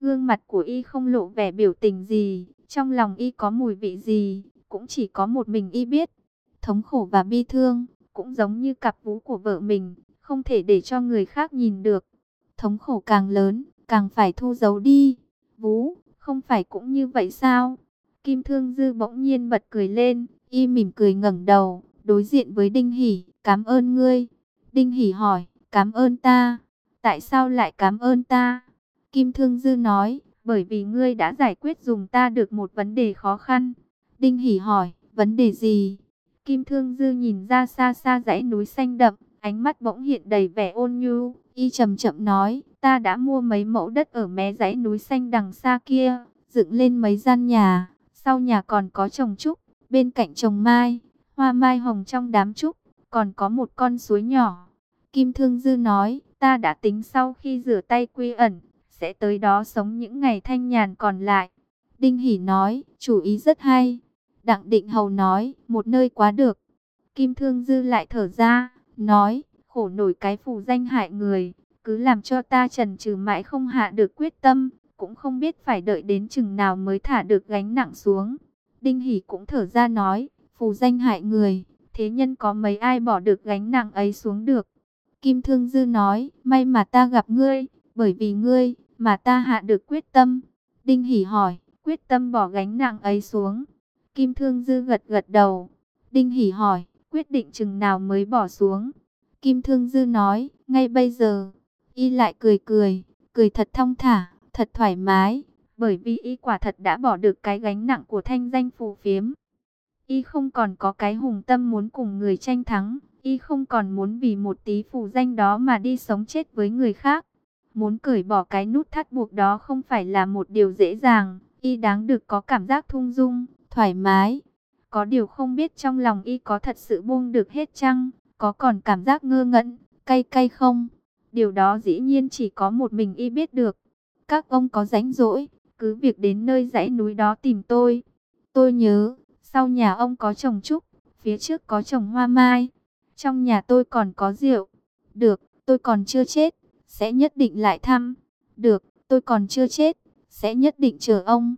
Gương mặt của y không lộ vẻ biểu tình gì, trong lòng y có mùi vị gì, cũng chỉ có một mình y biết. Thống khổ và bi thương, cũng giống như cặp vú của vợ mình, không thể để cho người khác nhìn được. Thống khổ càng lớn, càng phải thu giấu đi. Vú, không phải cũng như vậy sao? Kim Thương Dư bỗng nhiên bật cười lên, y mỉm cười ngẩng đầu, đối diện với Đinh Hỷ, cảm ơn ngươi. Đinh Hỷ hỏi, cảm ơn ta, tại sao lại cảm ơn ta? Kim Thương Dư nói, bởi vì ngươi đã giải quyết dùng ta được một vấn đề khó khăn. Đinh Hỷ hỏi, vấn đề gì? Kim Thương Dư nhìn ra xa xa dãy núi xanh đậm, ánh mắt bỗng hiện đầy vẻ ôn nhu, y chậm chậm nói, ta đã mua mấy mẫu đất ở mé dãy núi xanh đằng xa kia, dựng lên mấy gian nhà, sau nhà còn có trồng trúc, bên cạnh trồng mai, hoa mai hồng trong đám trúc, còn có một con suối nhỏ. Kim Thương Dư nói, ta đã tính sau khi rửa tay quy ẩn, sẽ tới đó sống những ngày thanh nhàn còn lại. Đinh Hỷ nói, chủ ý rất hay. Đặng Định Hầu nói, một nơi quá được. Kim Thương Dư lại thở ra, nói, khổ nổi cái phù danh hại người, cứ làm cho ta trần trừ mãi không hạ được quyết tâm, cũng không biết phải đợi đến chừng nào mới thả được gánh nặng xuống. Đinh Hỷ cũng thở ra nói, phù danh hại người, thế nhân có mấy ai bỏ được gánh nặng ấy xuống được. Kim Thương Dư nói, may mà ta gặp ngươi, bởi vì ngươi, mà ta hạ được quyết tâm. Đinh Hỷ hỏi, quyết tâm bỏ gánh nặng ấy xuống. Kim Thương Dư gật gật đầu. Đinh Hỷ hỏi, quyết định chừng nào mới bỏ xuống. Kim Thương Dư nói, ngay bây giờ. Y lại cười cười, cười thật thong thả, thật thoải mái. Bởi vì y quả thật đã bỏ được cái gánh nặng của thanh danh phù phiếm. Y không còn có cái hùng tâm muốn cùng người tranh thắng. Y không còn muốn vì một tí phù danh đó mà đi sống chết với người khác. Muốn cởi bỏ cái nút thắt buộc đó không phải là một điều dễ dàng. Y đáng được có cảm giác thung dung, thoải mái. Có điều không biết trong lòng y có thật sự buông được hết chăng? Có còn cảm giác ngơ ngẩn, cay cay không? Điều đó dĩ nhiên chỉ có một mình y biết được. Các ông có rảnh rỗi, cứ việc đến nơi dãy núi đó tìm tôi. Tôi nhớ, sau nhà ông có trồng trúc, phía trước có trồng hoa mai. Trong nhà tôi còn có rượu. Được, tôi còn chưa chết, sẽ nhất định lại thăm. Được, tôi còn chưa chết, sẽ nhất định chờ ông.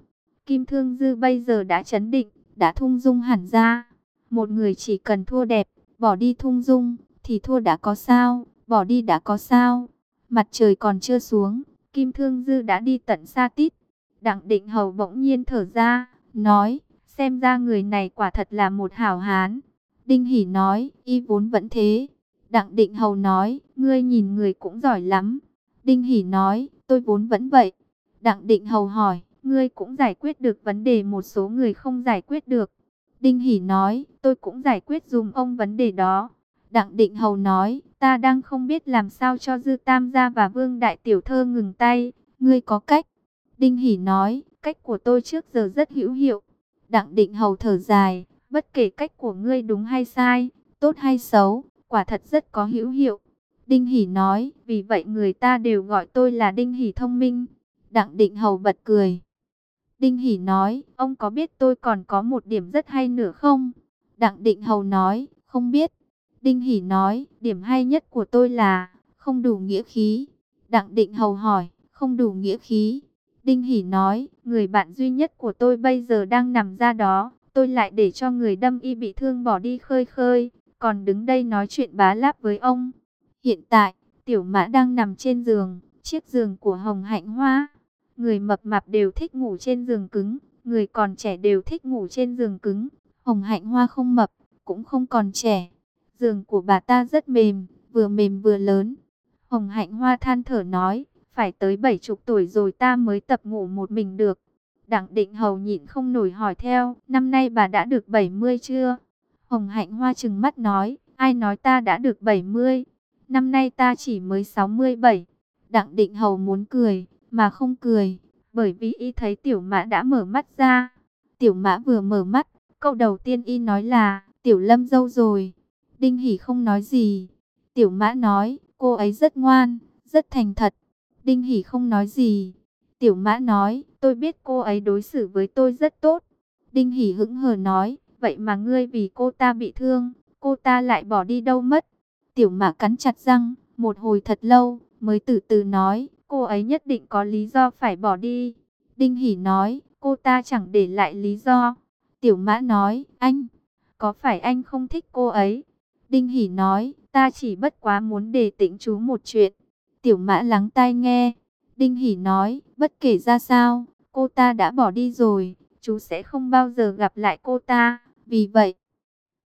Kim Thương Dư bây giờ đã chấn định, đã thung dung hẳn ra. Một người chỉ cần thua đẹp, bỏ đi thung dung, thì thua đã có sao, bỏ đi đã có sao. Mặt trời còn chưa xuống, Kim Thương Dư đã đi tận xa tít. Đặng Định Hầu bỗng nhiên thở ra, nói, xem ra người này quả thật là một hảo hán. Đinh Hỷ nói, y vốn vẫn thế. Đặng Định Hầu nói, ngươi nhìn người cũng giỏi lắm. Đinh Hỷ nói, tôi vốn vẫn vậy. Đặng Định Hầu hỏi, ngươi cũng giải quyết được vấn đề một số người không giải quyết được. Đinh Hỷ nói, tôi cũng giải quyết dùm ông vấn đề đó. Đặng Định Hầu nói, ta đang không biết làm sao cho Dư Tam gia và Vương Đại Tiểu Thơ ngừng tay, ngươi có cách. Đinh Hỷ nói, cách của tôi trước giờ rất hữu hiệu. Đặng Định Hầu thở dài, bất kể cách của ngươi đúng hay sai, tốt hay xấu, quả thật rất có hữu hiệu. Đinh Hỷ nói, vì vậy người ta đều gọi tôi là Đinh Hỷ thông minh. Đặng Định Hầu bật cười. Đinh Hỷ nói, ông có biết tôi còn có một điểm rất hay nữa không? Đặng Định Hầu nói, không biết. Đinh Hỷ nói, điểm hay nhất của tôi là, không đủ nghĩa khí. Đặng Định Hầu hỏi, không đủ nghĩa khí. Đinh Hỷ nói, người bạn duy nhất của tôi bây giờ đang nằm ra đó, tôi lại để cho người đâm y bị thương bỏ đi khơi khơi, còn đứng đây nói chuyện bá láp với ông. Hiện tại, tiểu mã đang nằm trên giường, chiếc giường của Hồng Hạnh Hoa. Người mập mạp đều thích ngủ trên giường cứng, người còn trẻ đều thích ngủ trên giường cứng. Hồng Hạnh Hoa không mập, cũng không còn trẻ. Giường của bà ta rất mềm, vừa mềm vừa lớn. Hồng Hạnh Hoa than thở nói, phải tới bảy chục tuổi rồi ta mới tập ngủ một mình được. Đặng định hầu nhịn không nổi hỏi theo, năm nay bà đã được 70 chưa? Hồng Hạnh Hoa trừng mắt nói, ai nói ta đã được 70? Năm nay ta chỉ mới 67. Đặng định hầu muốn cười, mà không cười, bởi vì y thấy tiểu mã đã mở mắt ra. Tiểu mã vừa mở mắt, câu đầu tiên y nói là, tiểu lâm dâu rồi. Đinh Hỷ không nói gì. Tiểu mã nói, cô ấy rất ngoan, rất thành thật. Đinh Hỷ không nói gì. Tiểu mã nói, tôi biết cô ấy đối xử với tôi rất tốt. Đinh Hỷ hững hờ nói, vậy mà ngươi vì cô ta bị thương, cô ta lại bỏ đi đâu mất. Tiểu mã cắn chặt răng, một hồi thật lâu, mới từ từ nói, cô ấy nhất định có lý do phải bỏ đi. Đinh Hỷ nói, cô ta chẳng để lại lý do. Tiểu Mã nói, anh, có phải anh không thích cô ấy? Đinh Hỷ nói, ta chỉ bất quá muốn để tĩnh chú một chuyện. Tiểu Mã lắng tai nghe. Đinh Hỷ nói, bất kể ra sao, cô ta đã bỏ đi rồi, chú sẽ không bao giờ gặp lại cô ta. Vì vậy,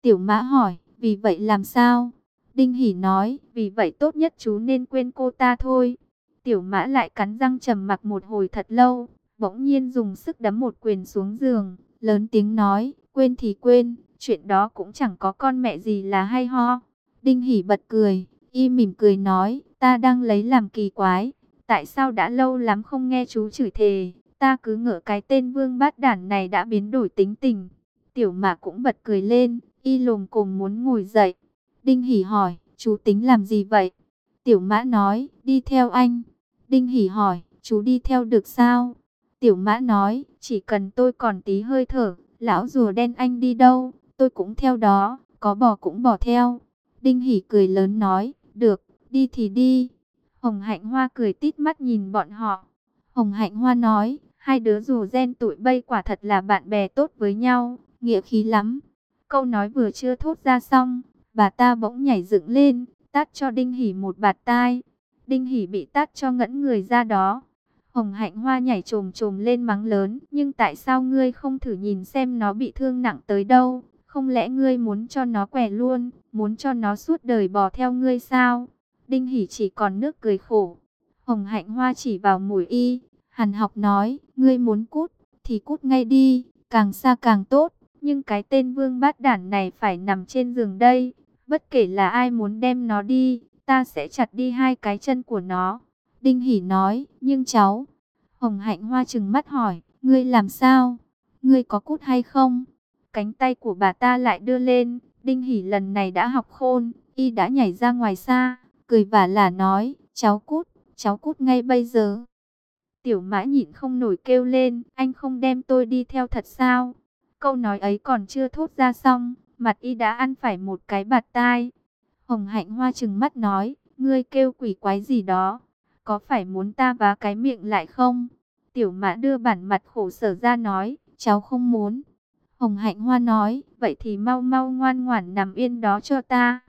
Tiểu Mã hỏi, vì vậy làm sao? Đinh Hỷ nói, vì vậy tốt nhất chú nên quên cô ta thôi. Tiểu Mã lại cắn răng trầm mặc một hồi thật lâu, bỗng nhiên dùng sức đấm một quyền xuống giường, lớn tiếng nói, quên thì quên, chuyện đó cũng chẳng có con mẹ gì là hay ho. Đinh Hỷ bật cười, y mỉm cười nói, ta đang lấy làm kỳ quái, tại sao đã lâu lắm không nghe chú chửi thề, ta cứ ngỡ cái tên vương bát đản này đã biến đổi tính tình. Tiểu Mã cũng bật cười lên, y lồm cồm muốn ngồi dậy. Đinh Hỷ hỏi, chú tính làm gì vậy? Tiểu Mã nói, đi theo anh. Đinh Hỷ hỏi, chú đi theo được sao? Tiểu Mã nói, chỉ cần tôi còn tí hơi thở, lão rùa đen anh đi đâu, tôi cũng theo đó, có bỏ cũng bỏ theo. Đinh Hỷ cười lớn nói, được, đi thì đi. Hồng Hạnh Hoa cười tít mắt nhìn bọn họ. Hồng Hạnh Hoa nói, hai đứa rùa gen tụi bay quả thật là bạn bè tốt với nhau, nghĩa khí lắm. Câu nói vừa chưa thốt ra xong, bà ta bỗng nhảy dựng lên, tát cho Đinh Hỷ một bạt tai. Đinh Hỷ bị tát cho ngẫn người ra đó. Hồng Hạnh Hoa nhảy trồm trồm lên mắng lớn, nhưng tại sao ngươi không thử nhìn xem nó bị thương nặng tới đâu? Không lẽ ngươi muốn cho nó quẻ luôn, muốn cho nó suốt đời bò theo ngươi sao? Đinh Hỷ chỉ còn nước cười khổ. Hồng Hạnh Hoa chỉ vào mũi y, hàn học nói, ngươi muốn cút, thì cút ngay đi, càng xa càng tốt. Nhưng cái tên vương bát đản này phải nằm trên giường đây. Bất kể là ai muốn đem nó đi, ta sẽ chặt đi hai cái chân của nó. Đinh Hỷ nói, nhưng cháu... Hồng Hạnh Hoa trừng mắt hỏi, ngươi làm sao? Ngươi có cút hay không? Cánh tay của bà ta lại đưa lên, Đinh Hỷ lần này đã học khôn, y đã nhảy ra ngoài xa, cười vả là nói, cháu cút, cháu cút ngay bây giờ. Tiểu mã nhịn không nổi kêu lên, anh không đem tôi đi theo thật sao? Câu nói ấy còn chưa thốt ra xong, mặt y đã ăn phải một cái bạt tai. Hồng hạnh hoa trừng mắt nói, ngươi kêu quỷ quái gì đó, có phải muốn ta vá cái miệng lại không? Tiểu mã đưa bản mặt khổ sở ra nói, cháu không muốn. Hồng hạnh hoa nói, vậy thì mau mau ngoan ngoãn nằm yên đó cho ta.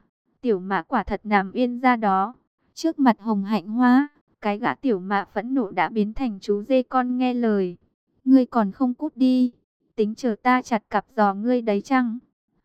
Tiểu mã quả thật nằm yên ra đó. Trước mặt hồng hạnh hoa, cái gã tiểu mã phẫn nộ đã biến thành chú dê con nghe lời. Ngươi còn không cút đi, tính chờ ta chặt cặp giò ngươi đấy chăng?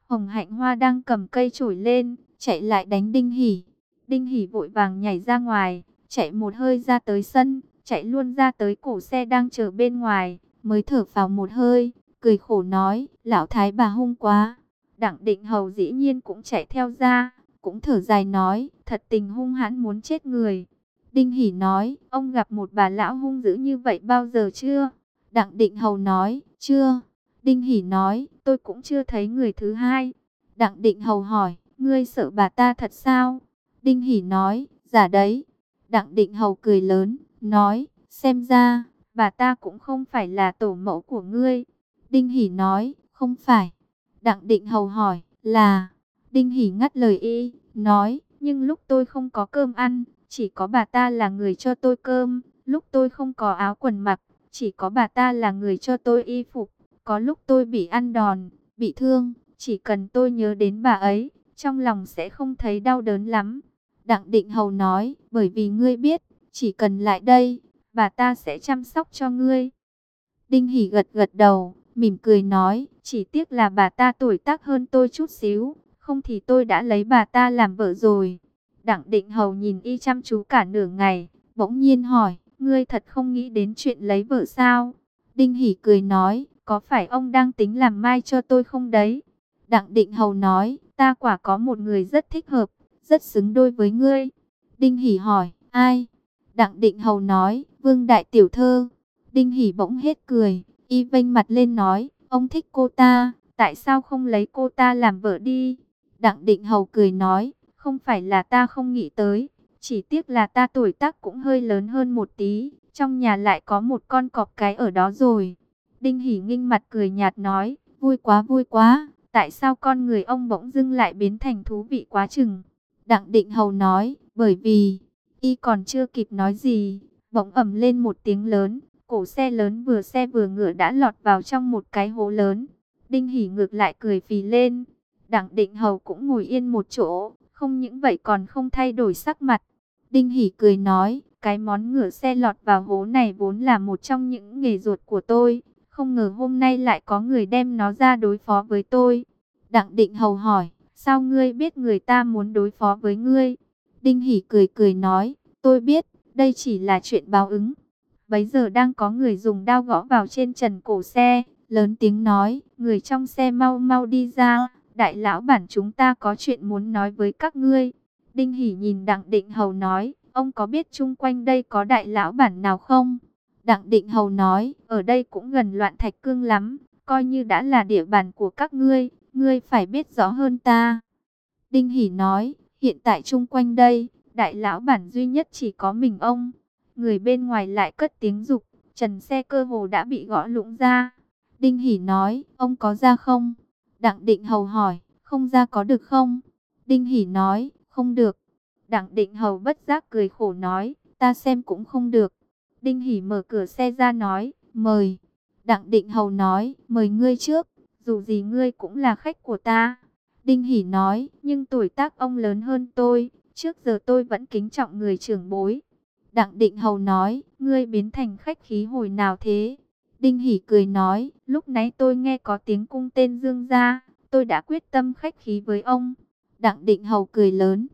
Hồng hạnh hoa đang cầm cây chổi lên, chạy lại đánh Đinh Hỷ. Đinh Hỷ vội vàng nhảy ra ngoài, chạy một hơi ra tới sân, chạy luôn ra tới cổ xe đang chờ bên ngoài, mới thở vào một hơi, cười khổ nói, lão thái bà hung quá. Đặng định hầu dĩ nhiên cũng chạy theo ra, cũng thở dài nói, thật tình hung hãn muốn chết người. Đinh Hỷ nói, ông gặp một bà lão hung dữ như vậy bao giờ chưa? Đặng định hầu nói, chưa. Đinh Hỷ nói, tôi cũng chưa thấy người thứ hai. Đặng Định Hầu hỏi, ngươi sợ bà ta thật sao? Đinh Hỷ nói, giả đấy. Đặng Định Hầu cười lớn, nói, xem ra, bà ta cũng không phải là tổ mẫu của ngươi. Đinh Hỷ nói, không phải. Đặng Định Hầu hỏi, là... Đinh Hỷ ngắt lời y, nói, nhưng lúc tôi không có cơm ăn, chỉ có bà ta là người cho tôi cơm. Lúc tôi không có áo quần mặc, chỉ có bà ta là người cho tôi y phục. Có lúc tôi bị ăn đòn, bị thương, chỉ cần tôi nhớ đến bà ấy, trong lòng sẽ không thấy đau đớn lắm. Đặng Định Hầu nói, bởi vì ngươi biết, chỉ cần lại đây, bà ta sẽ chăm sóc cho ngươi. Đinh Hỷ gật gật đầu, mỉm cười nói, chỉ tiếc là bà ta tuổi tác hơn tôi chút xíu, không thì tôi đã lấy bà ta làm vợ rồi. Đặng Định Hầu nhìn y chăm chú cả nửa ngày, bỗng nhiên hỏi, ngươi thật không nghĩ đến chuyện lấy vợ sao? Đinh Hỷ cười nói, có phải ông đang tính làm mai cho tôi không đấy? Đặng Định Hầu nói, ta quả có một người rất thích hợp, rất xứng đôi với ngươi. Đinh Hỉ hỏi, ai? Đặng Định Hầu nói, Vương Đại Tiểu Thơ. Đinh Hỉ bỗng hết cười, y vênh mặt lên nói, ông thích cô ta, tại sao không lấy cô ta làm vợ đi? Đặng Định Hầu cười nói, không phải là ta không nghĩ tới, chỉ tiếc là ta tuổi tác cũng hơi lớn hơn một tí, trong nhà lại có một con cọp cái ở đó rồi. Đinh Hỷ nghinh mặt cười nhạt nói, vui quá vui quá, tại sao con người ông bỗng dưng lại biến thành thú vị quá chừng. Đặng Định Hầu nói, bởi vì, y còn chưa kịp nói gì, Bỗng ầm lên một tiếng lớn, cổ xe lớn vừa xe vừa ngựa đã lọt vào trong một cái hố lớn. Đinh Hỉ ngược lại cười phì lên. Đặng Định Hầu cũng ngồi yên một chỗ, không những vậy còn không thay đổi sắc mặt. Đinh Hỉ cười nói, cái món ngựa xe lọt vào hố này vốn là một trong những nghề ruột của tôi. Không ngờ hôm nay lại có người đem nó ra đối phó với tôi. Đặng Định Hầu hỏi, sao ngươi biết người ta muốn đối phó với ngươi? Đinh Hỷ cười cười nói, tôi biết, đây chỉ là chuyện báo ứng. Bấy giờ đang có người dùng đao gõ vào trên trần cổ xe, lớn tiếng nói, người trong xe mau mau đi ra, đại lão bản chúng ta có chuyện muốn nói với các ngươi. Đinh Hỷ nhìn Đặng Định Hầu nói, ông có biết chung quanh đây có đại lão bản nào không? Đặng Định Hầu nói, ở đây cũng gần loạn thạch cương lắm, coi như đã là địa bàn của các ngươi, ngươi phải biết rõ hơn ta. Đinh Hỷ nói, hiện tại chung quanh đây, đại lão bản duy nhất chỉ có mình ông. Người bên ngoài lại cất tiếng dục, trần xe cơ hồ đã bị gõ lũng ra. Đinh Hỷ nói, ông có ra không? Đặng Định Hầu hỏi, không ra có được không? Đinh Hỷ nói, không được. Đặng Định Hầu bất giác cười khổ nói, ta xem cũng không được. Đinh Hỉ mở cửa xe ra nói, mời. Đặng Định Hầu nói, mời ngươi trước, dù gì ngươi cũng là khách của ta. Đinh Hỉ nói, nhưng tuổi tác ông lớn hơn tôi, trước giờ tôi vẫn kính trọng người trưởng bối. Đặng Định Hầu nói, ngươi biến thành khách khí hồi nào thế? Đinh Hỉ cười nói, lúc nãy tôi nghe có tiếng cung tên Dương ra, tôi đã quyết tâm khách khí với ông. Đặng Định Hầu cười lớn,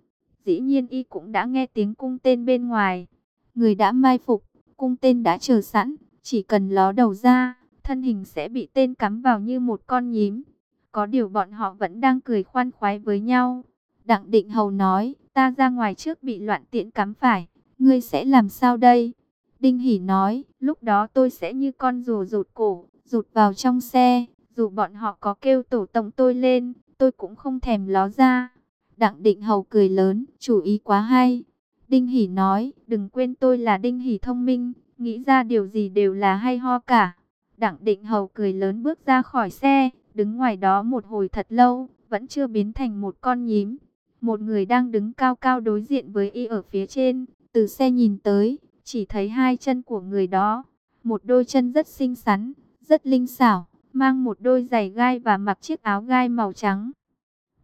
dĩ nhiên y cũng đã nghe tiếng cung tên bên ngoài. Người đã mai phục, cung tên đã chờ sẵn, chỉ cần ló đầu ra, thân hình sẽ bị tên cắm vào như một con nhím. Có điều bọn họ vẫn đang cười khoan khoái với nhau. Đặng Định Hầu nói, ta ra ngoài trước bị loạn tiễn cắm phải, ngươi sẽ làm sao đây? Đinh Hỷ nói, lúc đó tôi sẽ như con rùa rụt cổ, rụt vào trong xe, dù bọn họ có kêu tổ tổng tôi lên, tôi cũng không thèm ló ra. Đặng Định Hầu cười lớn, chủ ý quá hay. Đinh Hỷ nói, đừng quên tôi là Đinh Hỷ thông minh, nghĩ ra điều gì đều là hay ho cả. Đặng Định Hầu cười lớn bước ra khỏi xe, đứng ngoài đó một hồi thật lâu, vẫn chưa biến thành một con nhím. Một người đang đứng cao cao đối diện với y ở phía trên, từ xe nhìn tới, chỉ thấy hai chân của người đó. Một đôi chân rất xinh xắn, rất linh xảo, mang một đôi giày gai và mặc chiếc áo gai màu trắng.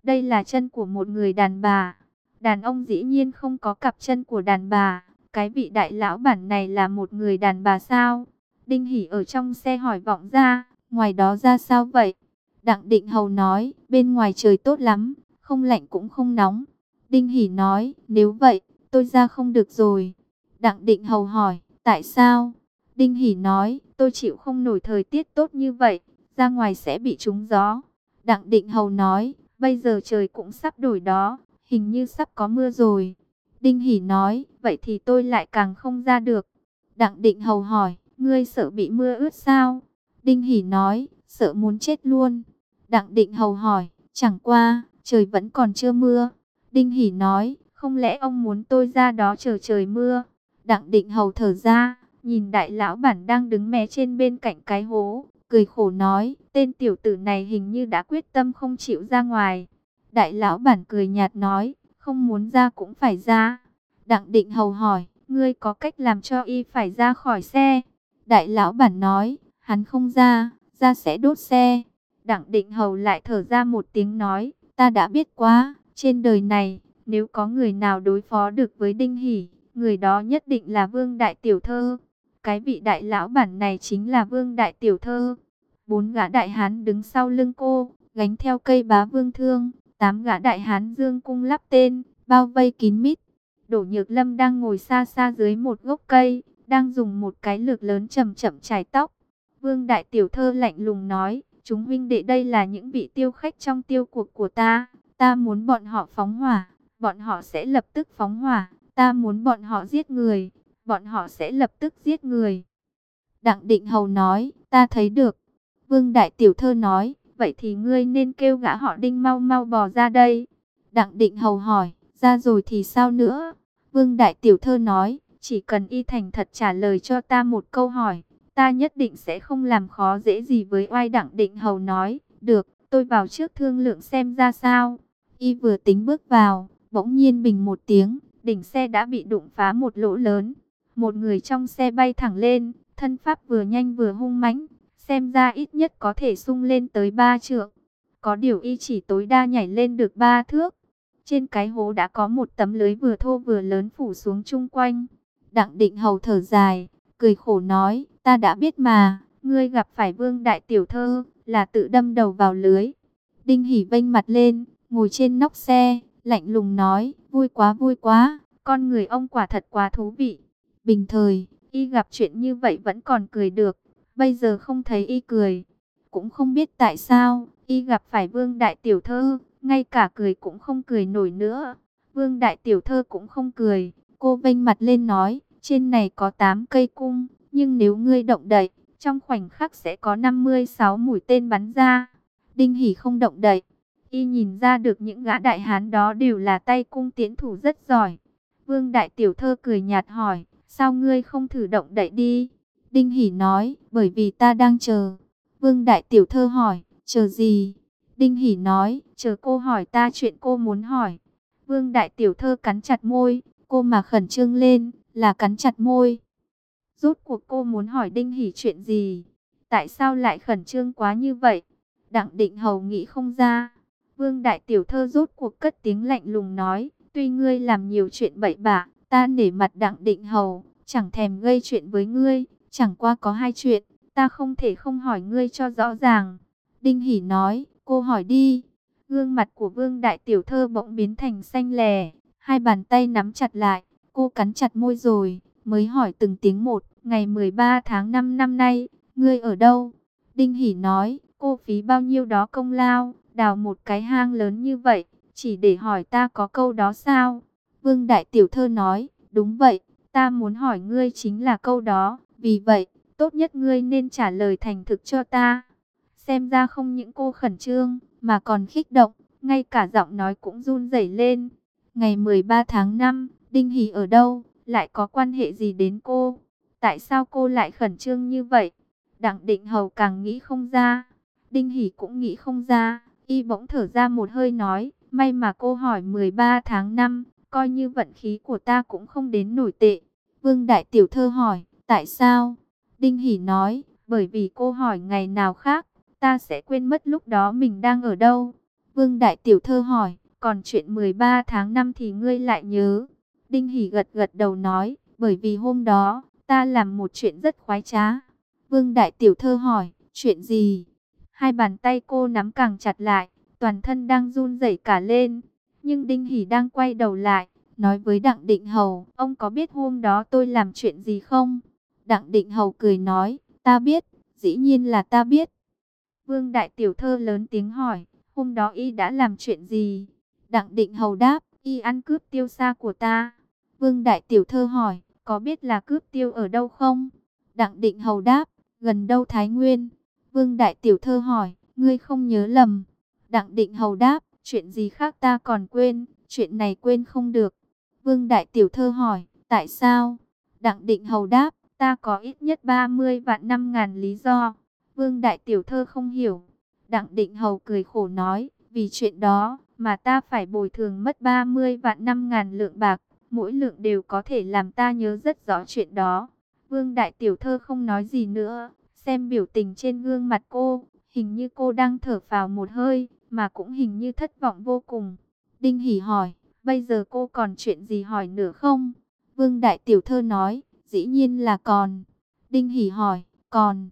Đây là chân của một người đàn bà. Đàn ông dĩ nhiên không có cặp chân của đàn bà. Cái vị đại lão bản này là một người đàn bà sao? Đinh Hỷ ở trong xe hỏi vọng ra, ngoài đó ra sao vậy? Đặng Định Hầu nói, bên ngoài trời tốt lắm, không lạnh cũng không nóng. Đinh Hỷ nói, nếu vậy, tôi ra không được rồi. Đặng Định Hầu hỏi, tại sao? Đinh Hỷ nói, tôi chịu không nổi thời tiết tốt như vậy, ra ngoài sẽ bị trúng gió. Đặng Định Hầu nói, bây giờ trời cũng sắp đổi đó, hình như sắp có mưa rồi. Đinh Hỷ nói, vậy thì tôi lại càng không ra được. Đặng Định Hầu hỏi, ngươi sợ bị mưa ướt sao? Đinh Hỷ nói, sợ muốn chết luôn. Đặng Định Hầu hỏi, chẳng qua, trời vẫn còn chưa mưa. Đinh Hỷ nói, không lẽ ông muốn tôi ra đó chờ trời mưa? Đặng Định Hầu thở ra, nhìn đại lão bản đang đứng mé trên bên cạnh cái hố, cười khổ nói, tên tiểu tử này hình như đã quyết tâm không chịu ra ngoài. Đại lão bản cười nhạt nói, không muốn ra cũng phải ra. Đặng Định Hầu hỏi, ngươi có cách làm cho y phải ra khỏi xe? Đại lão bản nói, hắn không ra, ra sẽ đốt xe. Đặng định hầu lại thở ra một tiếng nói, ta đã biết quá, trên đời này, nếu có người nào đối phó được với Đinh Hỷ, người đó nhất định là Vương Đại Tiểu Thơ. Cái vị đại lão bản này chính là Vương Đại Tiểu Thơ. Bốn gã đại hán đứng sau lưng cô, gánh theo cây bá vương thương, tám gã đại hán dương cung lắp tên, bao vây kín mít. Đổ Nhược Lâm đang ngồi xa xa dưới một gốc cây, đang dùng một cái lược lớn chậm chậm chải tóc. Vương Đại Tiểu Thơ lạnh lùng nói, chúng huynh đệ đây là những vị tiêu khách trong tiêu cuộc của ta. Ta muốn bọn họ phóng hỏa, bọn họ sẽ lập tức phóng hỏa. Ta muốn bọn họ giết người, bọn họ sẽ lập tức giết người. Đặng Định Hầu nói, ta thấy được. Vương Đại Tiểu Thơ nói, vậy thì ngươi nên kêu gã họ đinh mau mau bò ra đây. Đặng Định Hầu hỏi, ra rồi thì sao nữa? Vương Đại Tiểu Thơ nói, chỉ cần y thành thật trả lời cho ta một câu hỏi, ta nhất định sẽ không làm khó dễ gì với oai Đặng định hầu nói. Được, tôi vào trước thương lượng xem ra sao. Y vừa tính bước vào, bỗng nhiên bình một tiếng, đỉnh xe đã bị đụng phá một lỗ lớn. một người trong xe bay thẳng lên, thân pháp vừa nhanh vừa hung mãnh, xem ra ít nhất có thể sung lên tới ba trượng. Có điều y chỉ tối đa nhảy lên được ba thước. Trên cái hố đã có một tấm lưới vừa thô vừa lớn phủ xuống chung quanh. Đặng định hầu thở dài, cười khổ nói, ta đã biết mà, ngươi gặp phải vương đại tiểu thơ, là tự đâm đầu vào lưới. Đinh hỉ vênh mặt lên, ngồi trên nóc xe, lạnh lùng nói, vui quá vui quá, con người ông quả thật quá thú vị. Bình thời, y gặp chuyện như vậy vẫn còn cười được, bây giờ không thấy y cười. Cũng không biết tại sao, y gặp phải vương đại tiểu thơ, ngay cả cười cũng không cười nổi nữa. Vương đại tiểu thơ cũng không cười, cô vênh mặt lên nói, trên này có 8 cây cung, nhưng nếu ngươi động đậy, trong khoảnh khắc sẽ có 56 mũi tên bắn ra. Đinh hỉ không động đậy, y nhìn ra được những gã đại hán đó đều là tay cung tiến thủ rất giỏi. Vương đại tiểu thơ cười nhạt hỏi, sao ngươi không thử động đậy đi? Đinh Hỷ nói, bởi vì ta đang chờ. Vương đại tiểu thơ hỏi, chờ gì? Đinh Hỷ nói, chờ cô hỏi ta chuyện cô muốn hỏi. Vương đại tiểu thơ cắn chặt môi, cô mà khẩn trương lên, là cắn chặt môi. Rốt cuộc cô muốn hỏi Đinh Hỷ chuyện gì? Tại sao lại khẩn trương quá như vậy? Đặng định hầu nghĩ không ra. Vương đại tiểu thơ rốt cuộc cất tiếng lạnh lùng nói, tuy ngươi làm nhiều chuyện bậy bạ, ta nể mặt đặng định hầu, chẳng thèm gây chuyện với ngươi, chẳng qua có hai chuyện, ta không thể không hỏi ngươi cho rõ ràng. Đinh Hỷ nói, cô hỏi đi. Gương mặt của vương đại tiểu thơ bỗng biến thành xanh lè, hai bàn tay nắm chặt lại, cô cắn chặt môi rồi, mới hỏi từng tiếng một, ngày 13 tháng 5 năm nay, ngươi ở đâu? Đinh Hỷ nói, cô phí bao nhiêu đó công lao, đào một cái hang lớn như vậy, chỉ để hỏi ta có câu đó sao? Vương Đại Tiểu Thơ nói, đúng vậy, ta muốn hỏi ngươi chính là câu đó, vì vậy, tốt nhất ngươi nên trả lời thành thực cho ta. Xem ra không những cô khẩn trương, mà còn khích động, ngay cả giọng nói cũng run rẩy lên. Ngày 13 tháng 5, Đinh Hỷ ở đâu, lại có quan hệ gì đến cô? Tại sao cô lại khẩn trương như vậy? Đặng định hầu càng nghĩ không ra. Đinh Hỷ cũng nghĩ không ra. Y bỗng thở ra một hơi nói, may mà cô hỏi 13 tháng 5, coi như vận khí của ta cũng không đến nổi tệ. Vương Đại Tiểu Thơ hỏi, tại sao? Đinh Hỷ nói, bởi vì cô hỏi ngày nào khác, ta sẽ quên mất lúc đó mình đang ở đâu. Vương Đại Tiểu Thơ hỏi, còn chuyện 13 tháng 5 thì ngươi lại nhớ. Đinh Hỷ gật gật đầu nói, bởi vì hôm đó, ta làm một chuyện rất khoái trá. Vương Đại Tiểu Thơ hỏi, chuyện gì? Hai bàn tay cô nắm càng chặt lại, toàn thân đang run rẩy cả lên. Nhưng Đinh Hỷ đang quay đầu lại, nói với Đặng Định Hầu, ông có biết hôm đó tôi làm chuyện gì không? Đặng Định Hầu cười nói, ta biết, dĩ nhiên là ta biết. Vương Đại Tiểu Thơ lớn tiếng hỏi, hôm đó y đã làm chuyện gì? Đặng Định Hầu đáp, y ăn cướp tiêu xa của ta. Vương Đại Tiểu Thơ hỏi, có biết là cướp tiêu ở đâu không? Đặng Định Hầu đáp, gần đâu Thái Nguyên? Vương Đại Tiểu Thơ hỏi, ngươi không nhớ lầm. Đặng Định Hầu đáp, chuyện gì khác ta còn quên, chuyện này quên không được. Vương Đại Tiểu Thơ hỏi, tại sao? Đặng Định Hầu đáp, ta có ít nhất 30 vạn năm ngàn lý do. Vương Đại Tiểu Thơ không hiểu. Đặng Định Hầu cười khổ nói, vì chuyện đó mà ta phải bồi thường mất 30 vạn năm ngàn lượng bạc mỗi lượng đều có thể làm ta nhớ rất rõ chuyện đó. Vương Đại Tiểu Thơ không nói gì nữa, xem biểu tình trên gương mặt cô, hình như cô đang thở phào một hơi, mà cũng hình như thất vọng vô cùng. Đinh Hỷ hỏi, bây giờ cô còn chuyện gì hỏi nữa không? Vương Đại Tiểu Thơ nói, dĩ nhiên là còn. Đinh Hỷ hỏi, còn.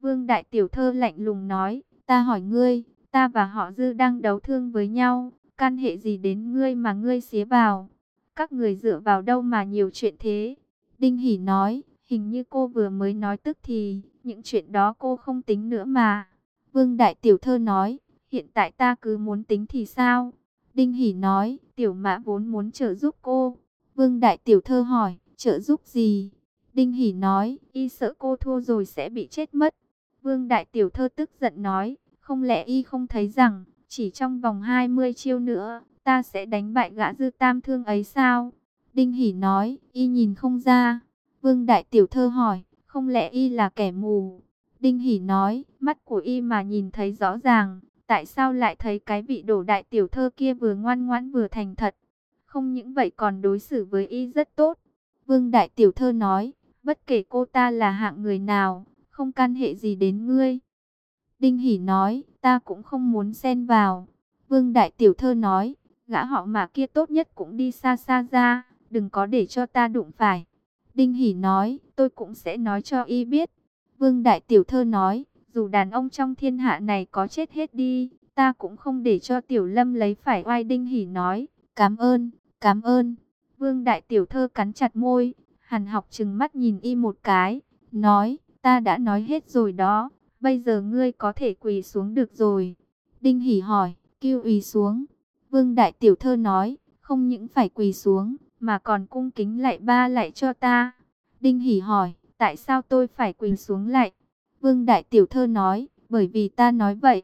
Vương Đại Tiểu Thơ lạnh lùng nói, ta hỏi ngươi, ta và họ Dư đang đấu thương với nhau, can hệ gì đến ngươi mà ngươi xía vào? Các người dựa vào đâu mà nhiều chuyện thế? Đinh Hỷ nói, hình như cô vừa mới nói tức thì, những chuyện đó cô không tính nữa mà. Vương Đại Tiểu Thơ nói, hiện tại ta cứ muốn tính thì sao? Đinh Hỷ nói, Tiểu Mã vốn muốn trợ giúp cô. Vương Đại Tiểu Thơ hỏi, trợ giúp gì? Đinh Hỷ nói, y sợ cô thua rồi sẽ bị chết mất. Vương Đại Tiểu Thơ tức giận nói, không lẽ y không thấy rằng, chỉ trong vòng 20 chiêu nữa, ta sẽ đánh bại gã dư tam thương ấy sao? Đinh Hỷ nói, y nhìn không ra. Vương Đại Tiểu Thơ hỏi, không lẽ y là kẻ mù? Đinh Hỷ nói, mắt của y mà nhìn thấy rõ ràng, tại sao lại thấy cái vị đổ đại tiểu thơ kia vừa ngoan ngoãn vừa thành thật? Không những vậy còn đối xử với y rất tốt. Vương Đại Tiểu Thơ nói, bất kể cô ta là hạng người nào, không can hệ gì đến ngươi. Đinh Hỷ nói, ta cũng không muốn xen vào. Vương Đại Tiểu Thơ nói, gã họ mà kia tốt nhất cũng đi xa xa ra, đừng có để cho ta đụng phải. Đinh Hỷ nói, tôi cũng sẽ nói cho y biết. Vương Đại Tiểu Thơ nói, dù đàn ông trong thiên hạ này có chết hết đi, ta cũng không để cho Tiểu Lâm lấy phải oai Đinh Hỷ nói, cảm ơn, cảm ơn. Vương Đại Tiểu Thơ cắn chặt môi, hàn học chừng mắt nhìn y một cái, nói, ta đã nói hết rồi đó, bây giờ ngươi có thể quỳ xuống được rồi. Đinh hỉ hỏi, kêu quỳ xuống. Vương Đại Tiểu Thơ nói, không những phải quỳ xuống, mà còn cung kính lại ba lại cho ta. Đinh hỉ hỏi, tại sao tôi phải quỳ xuống lại? Vương Đại Tiểu Thơ nói, bởi vì ta nói vậy.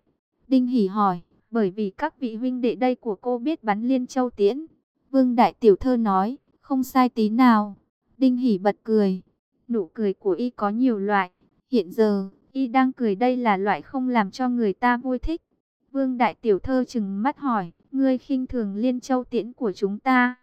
Đinh hỉ hỏi, bởi vì các vị huynh đệ đây của cô biết bắn liên châu tiễn. Vương Đại Tiểu Thơ nói, không sai tí nào. Đinh Hỷ bật cười. Nụ cười của y có nhiều loại. Hiện giờ, y đang cười đây là loại không làm cho người ta vui thích. Vương Đại Tiểu Thơ chừng mắt hỏi, ngươi khinh thường liên châu tiễn của chúng ta.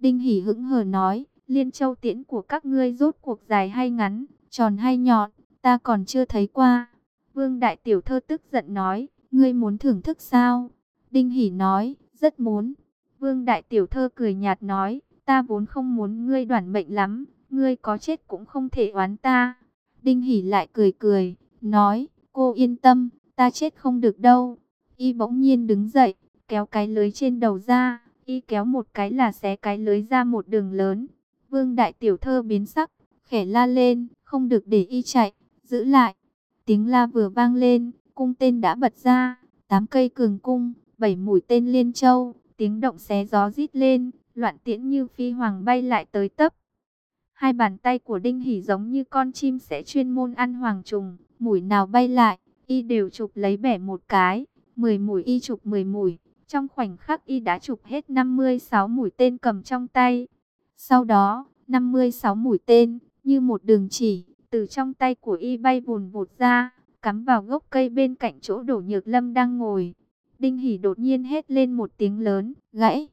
Đinh Hỷ hững hờ nói, liên châu tiễn của các ngươi rốt cuộc dài hay ngắn, tròn hay nhọn, ta còn chưa thấy qua. Vương Đại Tiểu Thơ tức giận nói, ngươi muốn thưởng thức sao? Đinh Hỷ nói, rất muốn. Vương Đại Tiểu Thơ cười nhạt nói, ta vốn không muốn ngươi đoản mệnh lắm, ngươi có chết cũng không thể oán ta. Đinh Hỷ lại cười cười, nói, cô yên tâm, ta chết không được đâu. Y bỗng nhiên đứng dậy, kéo cái lưới trên đầu ra, y kéo một cái là xé cái lưới ra một đường lớn. Vương Đại Tiểu Thơ biến sắc, khẽ la lên, không được để y chạy, giữ lại. Tiếng la vừa vang lên, cung tên đã bật ra, tám cây cường cung, bảy mũi tên liên châu, tiếng động xé gió rít lên, loạn tiễn như phi hoàng bay lại tới tấp. Hai bàn tay của Đinh Hỷ giống như con chim sẽ chuyên môn ăn hoàng trùng, mũi nào bay lại, y đều chụp lấy bẻ một cái, mười mũi y chụp mười mũi. Trong khoảnh khắc y đã chụp hết 56 mũi tên cầm trong tay. Sau đó, 56 mũi tên, như một đường chỉ, từ trong tay của y bay vùn vụt ra, cắm vào gốc cây bên cạnh chỗ đổ nhược lâm đang ngồi. Đinh Hỷ đột nhiên hét lên một tiếng lớn, gãy.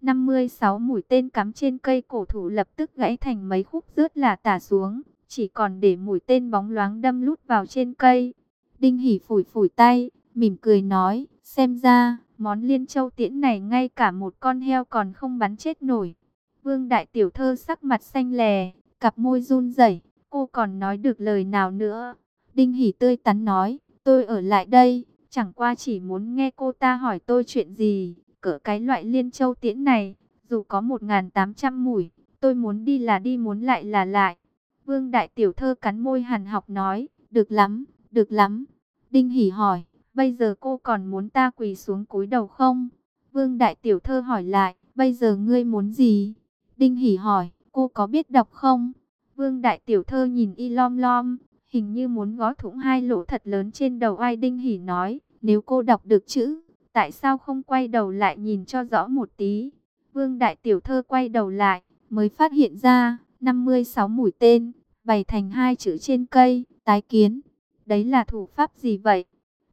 56 mũi tên cắm trên cây cổ thụ lập tức gãy thành mấy khúc rớt là tả xuống, chỉ còn để mũi tên bóng loáng đâm lút vào trên cây. Đinh Hỉ phủi phủi tay, mỉm cười nói, xem ra, món liên châu tiễn này ngay cả một con heo còn không bắn chết nổi. Vương Đại Tiểu Thơ sắc mặt xanh lè, cặp môi run rẩy, cô còn nói được lời nào nữa. Đinh Hỉ tươi tắn nói, tôi ở lại đây, chẳng qua chỉ muốn nghe cô ta hỏi tôi chuyện gì, cỡ cái loại liên châu tiễn này, dù có 1.800 mũi, tôi muốn đi là đi muốn lại là lại. Vương Đại Tiểu Thơ cắn môi hàn học nói, được lắm, được lắm. Đinh Hỷ hỏi, bây giờ cô còn muốn ta quỳ xuống cúi đầu không? Vương Đại Tiểu Thơ hỏi lại, bây giờ ngươi muốn gì? Đinh Hỷ hỏi, cô có biết đọc không? Vương Đại Tiểu Thơ nhìn y lom lom, hình như muốn gõ thủng hai lỗ thật lớn trên đầu ai Đinh Hỷ nói, nếu cô đọc được chữ, tại sao không quay đầu lại nhìn cho rõ một tí? Vương Đại Tiểu Thơ quay đầu lại, mới phát hiện ra, 56 mũi tên, bày thành hai chữ trên cây, tái kiến. Đấy là thủ pháp gì vậy?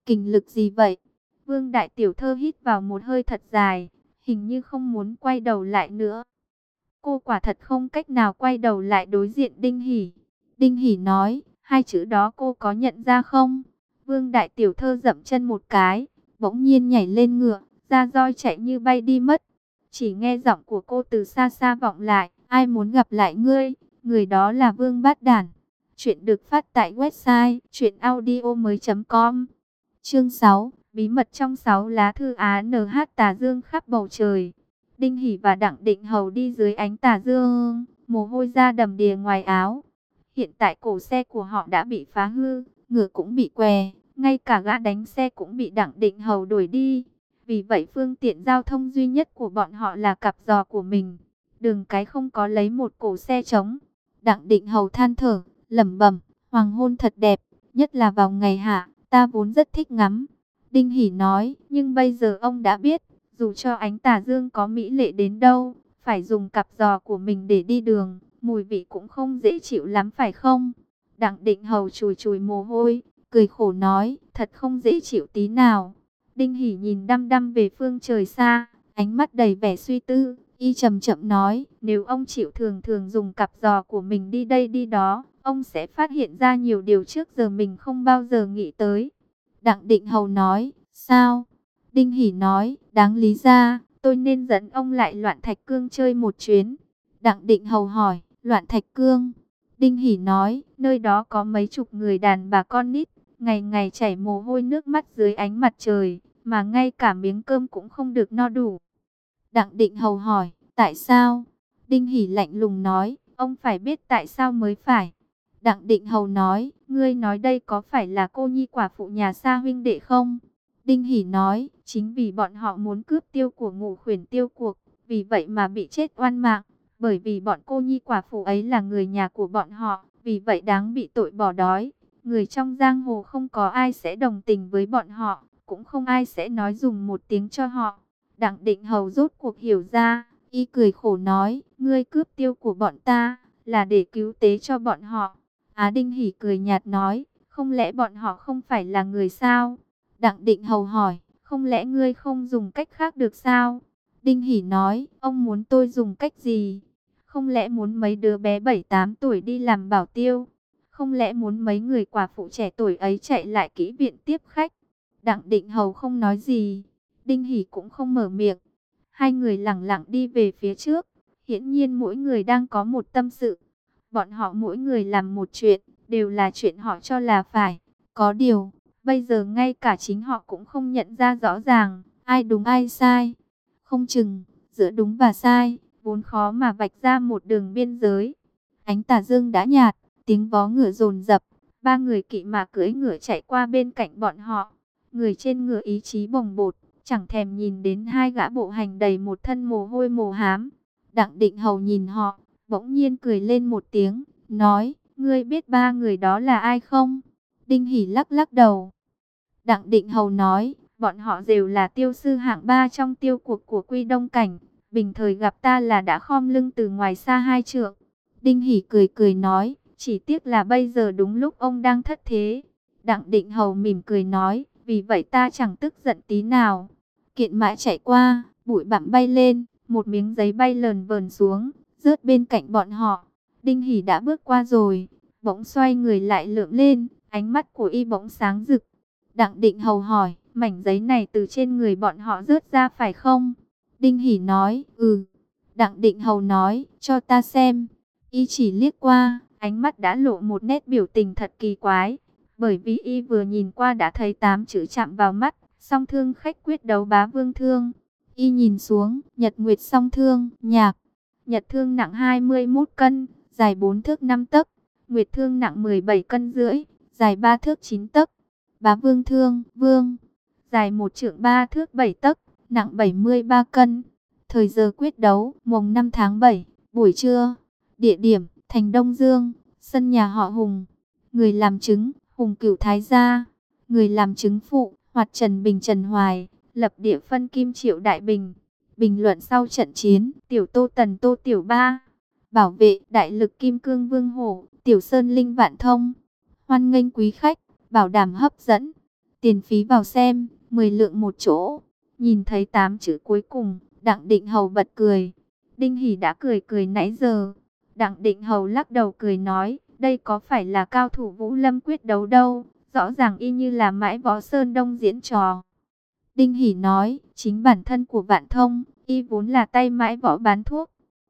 Kình lực gì vậy? Vương Đại Tiểu Thơ hít vào một hơi thật dài, hình như không muốn quay đầu lại nữa. Cô quả thật không cách nào quay đầu lại đối diện Đinh Hỷ. Đinh Hỷ nói, hai chữ đó cô có nhận ra không? Vương Đại Tiểu Thơ dậm chân một cái, bỗng nhiên nhảy lên ngựa, ra roi chạy như bay đi mất. Chỉ nghe giọng của cô từ xa xa vọng lại, ai muốn gặp lại ngươi, người đó là Vương Bát Đản. Chuyện được phát tại website chuyenaudio.com Chương 6, bí mật trong 6 lá thư Á NH tà dương khắp bầu trời. Đinh Hỷ và Đặng Định Hầu đi dưới ánh tà dương, mồ hôi ra đầm đìa ngoài áo. Hiện tại cổ xe của họ đã bị phá hư, ngựa cũng bị què, ngay cả gã đánh xe cũng bị Đặng Định Hầu đuổi đi. Vì vậy phương tiện giao thông duy nhất của bọn họ là cặp giò của mình. Đường cái không có lấy một cổ xe trống. Đặng Định Hầu than thở, lẩm bẩm, hoàng hôn thật đẹp, nhất là vào ngày hạ, ta vốn rất thích ngắm. Đinh Hỷ nói, nhưng bây giờ ông đã biết, dù cho ánh tà dương có mỹ lệ đến đâu, phải dùng cặp giò của mình để đi đường, mùi vị cũng không dễ chịu lắm phải không? Đặng định hầu chùi chùi mồ hôi, cười khổ nói, thật không dễ chịu tí nào. Đinh Hỉ nhìn đăm đăm về phương trời xa, ánh mắt đầy vẻ suy tư, Y chậm chậm nói, nếu ông chịu thường thường dùng cặp giò của mình đi đây đi đó, ông sẽ phát hiện ra nhiều điều trước giờ mình không bao giờ nghĩ tới. Đặng Định Hầu nói, sao? Đinh Hỉ nói, đáng lý ra, tôi nên dẫn ông lại loạn thạch cương chơi một chuyến. Đặng Định Hầu hỏi, loạn thạch cương. Đinh Hỉ nói, nơi đó có mấy chục người đàn bà con nít, ngày ngày chảy mồ hôi nước mắt dưới ánh mặt trời, mà ngay cả miếng cơm cũng không được no đủ. Đặng Định Hầu hỏi, tại sao? Đinh Hỷ lạnh lùng nói, ông phải biết tại sao mới phải. Đặng Định Hầu nói, ngươi nói đây có phải là cô nhi quả phụ nhà xa huynh đệ không? Đinh Hỷ nói, chính vì bọn họ muốn cướp tiêu của ngụ khuyển tiêu cuộc, vì vậy mà bị chết oan mạng. Bởi vì bọn cô nhi quả phụ ấy là người nhà của bọn họ, vì vậy đáng bị tội bỏ đói. Người trong giang hồ không có ai sẽ đồng tình với bọn họ, cũng không ai sẽ nói dùng một tiếng cho họ. Đặng định hầu rốt cuộc hiểu ra, y cười khổ nói, ngươi cướp tiêu của bọn ta, là để cứu tế cho bọn họ. Á Đinh Hỷ cười nhạt nói, không lẽ bọn họ không phải là người sao? Đặng định hầu hỏi, không lẽ ngươi không dùng cách khác được sao? Đinh Hỷ nói, ông muốn tôi dùng cách gì? Không lẽ muốn mấy đứa bé 7-8 tuổi đi làm bảo tiêu? Không lẽ muốn mấy người quả phụ trẻ tuổi ấy chạy lại kỹ viện tiếp khách? Đặng định hầu không nói gì. Đinh Hỷ cũng không mở miệng. Hai người lặng lặng đi về phía trước. Hiển nhiên mỗi người đang có một tâm sự. Bọn họ mỗi người làm một chuyện, đều là chuyện họ cho là phải. Có điều, bây giờ ngay cả chính họ cũng không nhận ra rõ ràng, ai đúng ai sai. Không chừng, giữa đúng và sai, vốn khó mà vạch ra một đường biên giới. Ánh tà dương đã nhạt, tiếng vó ngựa rồn rập, ba người kỵ mà cưỡi ngựa chạy qua bên cạnh bọn họ. Người trên ngựa ý chí bồng bột, chẳng thèm nhìn đến hai gã bộ hành đầy một thân mồ hôi mồ hám. Đặng định hầu nhìn họ, bỗng nhiên cười lên một tiếng, nói, ngươi biết ba người đó là ai không? Đinh Hỷ lắc lắc đầu. Đặng định hầu nói, bọn họ đều là tiêu sư hạng ba trong tiêu cuộc của Quy Đông Cảnh. Bình thời gặp ta là đã khom lưng từ ngoài xa hai trượng. Đinh Hỷ cười cười nói, chỉ tiếc là bây giờ đúng lúc ông đang thất thế. Đặng định hầu mỉm cười nói, vì vậy ta chẳng tức giận tí nào. Kiện mã chạy qua, bụi bặm bay lên, một miếng giấy bay lờn vờn xuống, rớt bên cạnh bọn họ. Đinh Hỷ đã bước qua rồi, bỗng xoay người lại lượm lên, ánh mắt của y bỗng sáng rực. Đặng định hầu hỏi, mảnh giấy này từ trên người bọn họ rớt ra phải không? Đinh Hỷ nói, ừ. Đặng định hầu nói, cho ta xem. Y chỉ liếc qua, ánh mắt đã lộ một nét biểu tình thật kỳ quái. Bởi vì y vừa nhìn qua đã thấy tám chữ chạm vào mắt, song thương khách quyết đấu bá vương thương. Y nhìn xuống, nhật nguyệt song thương, nhạc. Nhật thương nặng 21 cân, dài 4 thước 5 tấc. Nguyệt thương nặng 17 cân rưỡi, dài 3 thước 9 tấc. Bá vương thương, vương, dài 1 trượng 3 thước 7 tấc, nặng 73 cân. Thời giờ quyết đấu, mùng 5 tháng 7, buổi trưa. Địa điểm, thành Đông Dương, sân nhà họ Hùng. Người làm chứng, Hùng Cửu Thái Gia. Người làm chứng phụ, Hoạt Trần Bình Trần Hoài. Lập địa phân Kim Triệu Đại Bình. Bình luận sau trận chiến, Tiểu Tô Tần Tô Tiểu Ba. Bảo vệ đại lực Kim Cương Vương Hổ, Tiểu Sơn Linh Vạn Thông. Hoan nghênh quý khách, bảo đảm hấp dẫn. Tiền phí vào xem, 10 lượng một chỗ. Nhìn thấy tám chữ cuối cùng, Đặng Định Hầu bật cười. Đinh Hỷ đã cười cười nãy giờ. Đặng Định Hầu lắc đầu cười nói, đây có phải là cao thủ Vũ Lâm quyết đấu đâu, rõ ràng y như là mãi võ Sơn Đông diễn trò. Đinh Hỷ nói, chính bản thân của Vạn Thông, y vốn là tay mãi võ bán thuốc.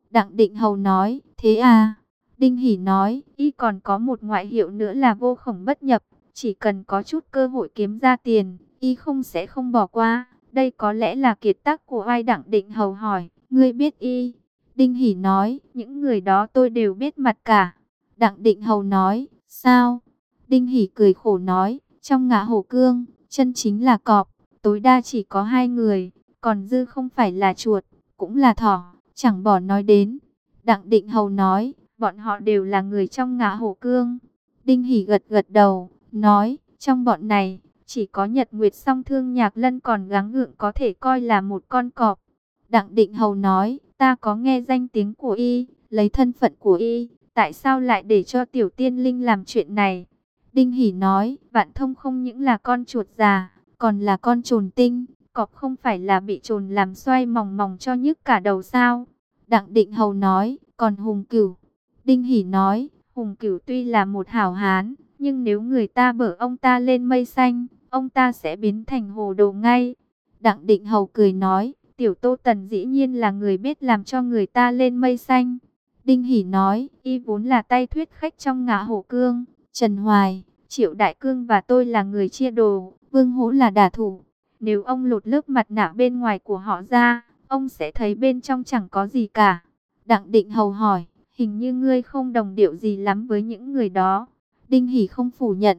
Đặng Định Hầu nói, thế à? Đinh Hỷ nói, y còn có một ngoại hiệu nữa là vô khổng bất nhập, chỉ cần có chút cơ hội kiếm ra tiền, y không sẽ không bỏ qua. Đây có lẽ là kiệt tác của ai Đặng Định Hầu hỏi, ngươi biết y? Đinh Hỷ nói, những người đó tôi đều biết mặt cả. Đặng Định Hầu nói, sao? Đinh Hỷ cười khổ nói, trong ngã hồ cương, chân chính là cọp, tối đa chỉ có hai người, còn dư không phải là chuột, cũng là thỏ, chẳng bỏ nói đến. Đặng Định Hầu nói, bọn họ đều là người trong ngã hồ cương. Đinh Hỷ gật gật đầu, nói, trong bọn này, chỉ có Nhật Nguyệt song thương nhạc lân còn gắng gượng có thể coi là một con cọp. Đặng Định Hầu nói, ta có nghe danh tiếng của y, lấy thân phận của y, tại sao lại để cho tiểu tiên linh làm chuyện này? Đinh Hỷ nói, vạn thông không những là con chuột già, còn là con trồn tinh, cọp không phải là bị trồn làm xoay mỏng mỏng cho nhức cả đầu sao? Đặng Định Hầu nói, còn Hùng Cửu. Đinh Hỷ nói, Hùng Cửu tuy là một hảo hán, nhưng nếu người ta bở ông ta lên mây xanh, ông ta sẽ biến thành hồ đồ ngay. Đặng Định Hầu cười nói, Tiểu Tô Tần dĩ nhiên là người biết làm cho người ta lên mây xanh. Đinh Hỷ nói, y vốn là tay thuyết khách trong ngã hổ cương, Trần Hoài, Triệu Đại Cương và tôi là người chia đồ, Vương hổ là đả thủ. Nếu ông lột lớp mặt nạ bên ngoài của họ ra, ông sẽ thấy bên trong chẳng có gì cả. Đặng Định Hầu hỏi, hình như ngươi không đồng điệu gì lắm với những người đó. Đinh Hỷ không phủ nhận.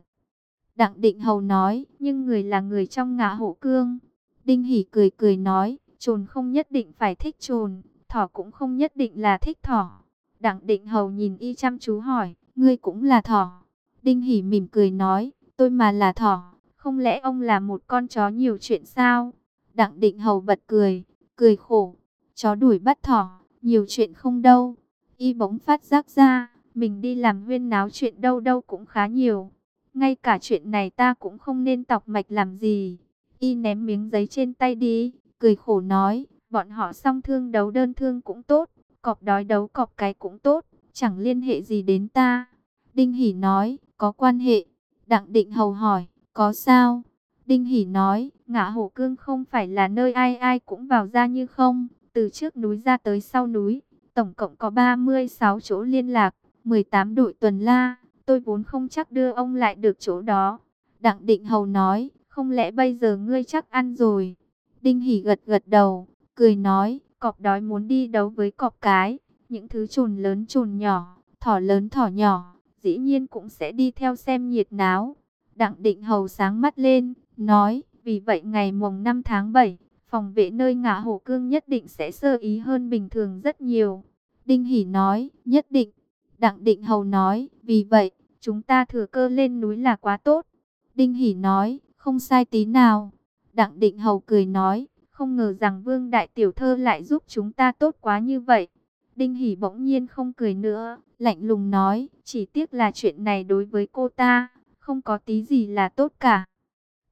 Đặng Định Hầu nói, nhưng người là người trong ngã hổ cương. Đinh Hỷ cười cười nói, trồn không nhất định phải thích trồn, thỏ cũng không nhất định là thích thỏ. Đặng Định Hầu nhìn y chăm chú hỏi, ngươi cũng là thỏ. Đinh hỉ mỉm cười nói, tôi mà là thỏ, không lẽ ông là một con chó nhiều chuyện sao? Đặng Định Hầu bật cười, cười khổ, chó đuổi bắt thỏ, nhiều chuyện không đâu. Y bỗng phát giác ra, mình đi làm huyên náo chuyện đâu đâu cũng khá nhiều. Ngay cả chuyện này ta cũng không nên tọc mạch làm gì. Y ném miếng giấy trên tay đi, cười khổ nói, bọn họ song thương đấu đơn thương cũng tốt, cọp đói đấu cọp cái cũng tốt, chẳng liên hệ gì đến ta. Đinh Hỷ nói, có quan hệ. Đặng Định Hầu hỏi, có sao? Đinh Hỷ nói, ngã hổ cương không phải là nơi ai ai cũng vào ra như không, từ trước núi ra tới sau núi, tổng cộng có 36 chỗ liên lạc, 18 đội tuần la, tôi vốn không chắc đưa ông lại được chỗ đó. Đặng Định Hầu nói, không lẽ bây giờ ngươi chắc ăn rồi? Đinh Hỷ gật gật đầu, cười nói, cọp đói muốn đi đấu với cọp cái, những thứ trồn lớn trồn nhỏ, thỏ lớn thỏ nhỏ, dĩ nhiên cũng sẽ đi theo xem nhiệt náo. Đặng Định Hầu sáng mắt lên, nói, vì vậy ngày mùng 5 tháng 7, phòng vệ nơi ngã hổ cương nhất định sẽ sơ ý hơn bình thường rất nhiều. Đinh Hỷ nói, nhất định. Đặng Định Hầu nói, vì vậy, chúng ta thừa cơ lên núi là quá tốt. Đinh Hỷ nói, không sai tí nào. Đặng Định Hầu cười nói, không ngờ rằng Vương Đại Tiểu Thơ lại giúp chúng ta tốt quá như vậy. Đinh Hỷ bỗng nhiên không cười nữa, lạnh lùng nói, chỉ tiếc là chuyện này đối với cô ta, không có tí gì là tốt cả.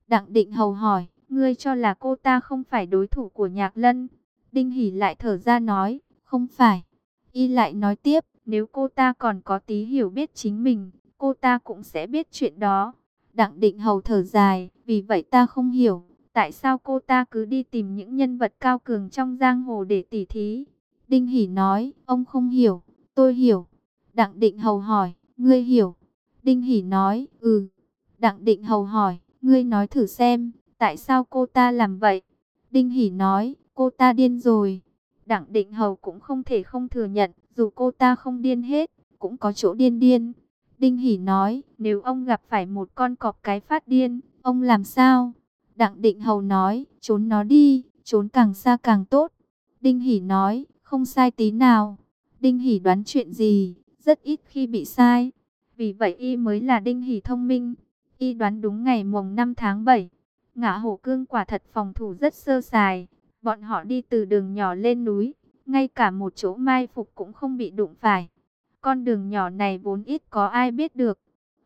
Đặng Định Hầu hỏi, ngươi cho là cô ta không phải đối thủ của Nhạc Lân. Đinh Hỷ lại thở ra nói, không phải. Y lại nói tiếp, nếu cô ta còn có tí hiểu biết chính mình, cô ta cũng sẽ biết chuyện đó. Đặng Định Hầu thở dài, vì vậy ta không hiểu, tại sao cô ta cứ đi tìm những nhân vật cao cường trong giang hồ để tỉ thí. Đinh Hỷ nói, ông không hiểu, tôi hiểu. Đặng Định Hầu hỏi, ngươi hiểu. Đinh Hỷ nói, ừ. Đặng Định Hầu hỏi, ngươi nói thử xem, tại sao cô ta làm vậy? Đinh Hỷ nói, cô ta điên rồi. Đặng Định Hầu cũng không thể không thừa nhận, dù cô ta không điên hết, cũng có chỗ điên điên. Đinh Hỷ nói, nếu ông gặp phải một con cọp cái phát điên, ông làm sao? Đặng Định Hầu nói, trốn nó đi, trốn càng xa càng tốt. Đinh Hỷ nói, không sai tí nào. Đinh Hỷ đoán chuyện gì, rất ít khi bị sai. Vì vậy y mới là Đinh Hỷ thông minh. Y đoán đúng ngày mùng 5 tháng 7. Ngã hổ cương quả thật phòng thủ rất sơ sài. Bọn họ đi từ đường nhỏ lên núi. Ngay cả một chỗ mai phục cũng không bị đụng phải. Con đường nhỏ này vốn ít có ai biết được.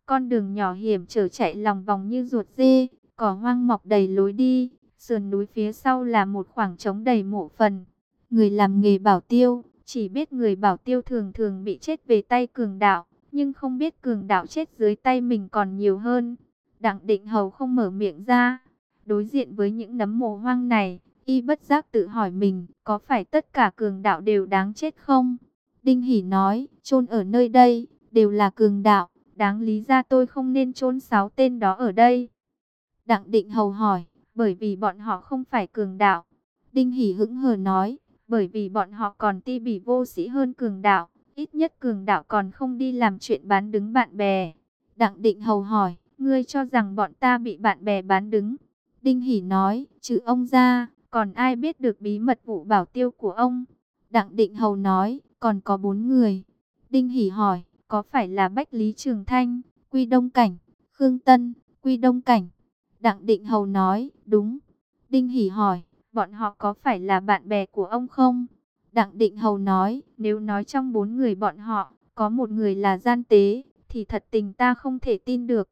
Con đường nhỏ hiểm trở chạy lòng vòng như ruột dê. Cỏ hoang mọc đầy lối đi. Sườn núi phía sau là một khoảng trống đầy mộ phần. Người làm nghề bảo tiêu, chỉ biết người bảo tiêu thường thường bị chết về tay cường đạo, nhưng không biết cường đạo chết dưới tay mình còn nhiều hơn. Đặng định hầu không mở miệng ra. Đối diện với những nấm mồ hoang này, y bất giác tự hỏi mình, có phải tất cả cường đạo đều đáng chết không? Đinh Hỷ nói, chôn ở nơi đây, đều là cường đạo, đáng lý ra tôi không nên chôn sáu tên đó ở đây. Đặng định hầu hỏi, bởi vì bọn họ không phải cường đạo. Đinh hỉ hững hờ nói, bởi vì bọn họ còn ti bỉ vô sĩ hơn cường đạo, ít nhất cường đạo còn không đi làm chuyện bán đứng bạn bè. Đặng định hầu hỏi, ngươi cho rằng bọn ta bị bạn bè bán đứng. Đinh hỉ nói, chữ ông ra, còn ai biết được bí mật vụ bảo tiêu của ông? Đặng định hầu nói, còn có bốn người. Đinh hỉ hỏi, có phải là Bách Lý Trường Thanh, Quy Đông Cảnh, Khương Tân, Quy Đông Cảnh? Đặng định hầu nói, đúng. Đinh Hỷ hỏi, bọn họ có phải là bạn bè của ông không? Đặng Định Hầu nói, nếu nói trong bốn người bọn họ, có một người là gian tế, thì thật tình ta không thể tin được.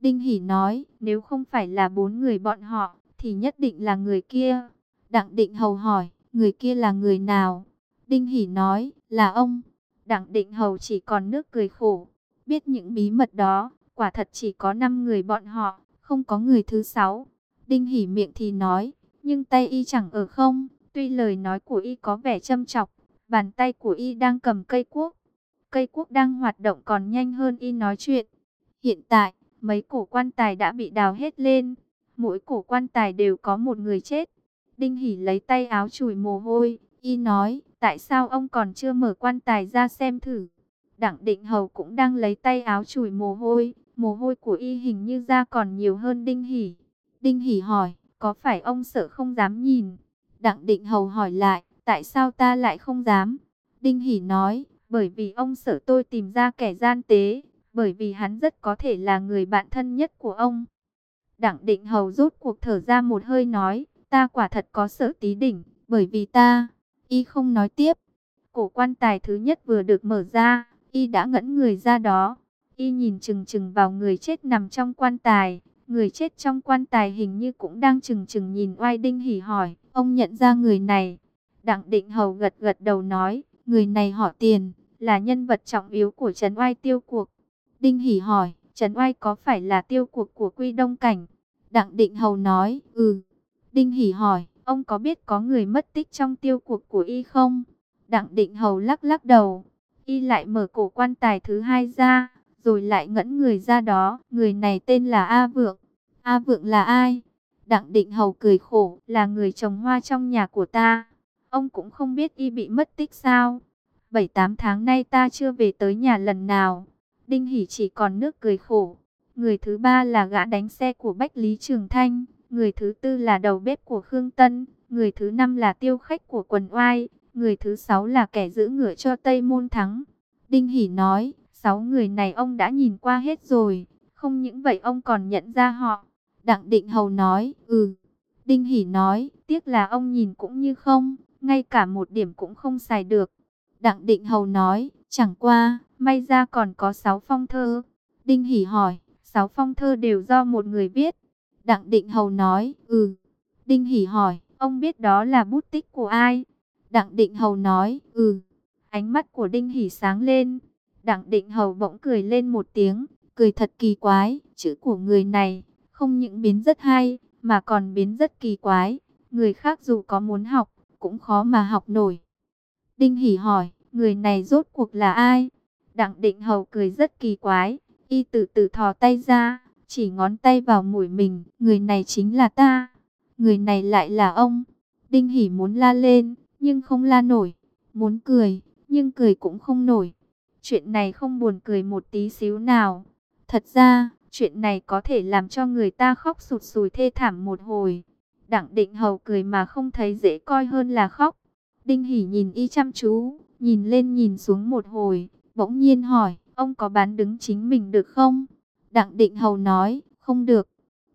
Đinh Hỷ nói, nếu không phải là bốn người bọn họ, thì nhất định là người kia. Đặng Định Hầu hỏi, người kia là người nào? Đinh Hỷ nói, là ông. Đặng Định Hầu chỉ còn nước cười khổ. Biết những bí mật đó, quả thật chỉ có 5 người bọn họ, không có người thứ sáu. Đinh Hỉ miệng thì nói, nhưng tay y chẳng ở không. Tuy lời nói của y có vẻ châm chọc, bàn tay của y đang cầm cây cuốc. Cây cuốc đang hoạt động còn nhanh hơn y nói chuyện. Hiện tại, mấy cổ quan tài đã bị đào hết lên. Mỗi cổ quan tài đều có một người chết. Đinh Hỉ lấy tay áo chùi mồ hôi, y nói, tại sao ông còn chưa mở quan tài ra xem thử. Đặng Định Hầu cũng đang lấy tay áo chùi mồ hôi, mồ hôi của y hình như ra còn nhiều hơn Đinh Hỷ. Đinh Hỷ hỏi, có phải ông sợ không dám nhìn? Đặng Định Hầu hỏi lại, tại sao ta lại không dám? Đinh Hỷ nói, bởi vì ông sợ tôi tìm ra kẻ gian tế, bởi vì hắn rất có thể là người bạn thân nhất của ông. Đặng Định Hầu rút cuộc thở ra một hơi nói, ta quả thật có sợ tí đỉnh, bởi vì ta, y không nói tiếp. Cổ quan tài thứ nhất vừa được mở ra, y đã ngẫn người ra đó. Y nhìn chừng chừng vào người chết nằm trong quan tài, người chết trong quan tài hình như cũng đang chừng chừng nhìn oai đinh hỉ hỏi, ông nhận ra người này. Đặng Định Hầu gật gật đầu nói, người này họ tiền, là nhân vật trọng yếu của Trấn Oai tiêu cuộc. Đinh hỉ hỏi, Trấn Oai có phải là tiêu cuộc của Quy Đông Cảnh? Đặng Định Hầu nói, ừ. Đinh Hỷ hỏi, ông có biết có người mất tích trong tiêu cuộc của y không? Đặng Định Hầu lắc lắc đầu. Y lại mở cổ quan tài thứ hai ra, rồi lại ngẫn người ra đó. Người này tên là A Vượng. A Vượng là ai? Đặng Định Hầu cười khổ, là người trồng hoa trong nhà của ta. Ông cũng không biết y bị mất tích sao? Bảy tám tháng nay ta chưa về tới nhà lần nào. Đinh Hỷ chỉ còn nước cười khổ. Người thứ ba là gã đánh xe của Bách Lý Trường Thanh. Người thứ tư là đầu bếp của Khương Tân. Người thứ năm là tiêu khách của quần oai. Người thứ sáu là kẻ giữ ngựa cho Tây Môn Thắng. Đinh Hỷ nói, sáu người này ông đã nhìn qua hết rồi. Không những vậy ông còn nhận ra họ. Đặng Định Hầu nói, ừ. Đinh Hỷ nói, tiếc là ông nhìn cũng như không, ngay cả một điểm cũng không xài được. Đặng Định Hầu nói, chẳng qua, may ra còn có sáu phong thơ. Đinh Hỷ hỏi, sáu phong thơ đều do một người viết. Đặng Định Hầu nói, ừ. Đinh Hỷ hỏi, ông biết đó là bút tích của ai? Đặng Định Hầu nói, ừ. Ánh mắt của Đinh Hỷ sáng lên. Đặng Định Hầu bỗng cười lên một tiếng, cười thật kỳ quái. Chữ của người này, không những biến rất hay, mà còn biến rất kỳ quái. Người khác dù có muốn học, cũng khó mà học nổi. Đinh hỉ hỏi, người này rốt cuộc là ai? Đặng Định Hầu cười rất kỳ quái, y từ từ thò tay ra, chỉ ngón tay vào mũi mình, người này chính là ta, người này lại là ông. Đinh hỉ muốn la lên, nhưng không la nổi, muốn cười, nhưng cười cũng không nổi. Chuyện này không buồn cười một tí xíu nào. Thật ra, chuyện này có thể làm cho người ta khóc sụt sùi thê thảm một hồi. Đặng Định Hầu cười mà không thấy dễ coi hơn là khóc. Đinh hỉ nhìn y chăm chú, nhìn lên nhìn xuống một hồi, bỗng nhiên hỏi, ông có bán đứng chính mình được không? Đặng Định Hầu nói, không được.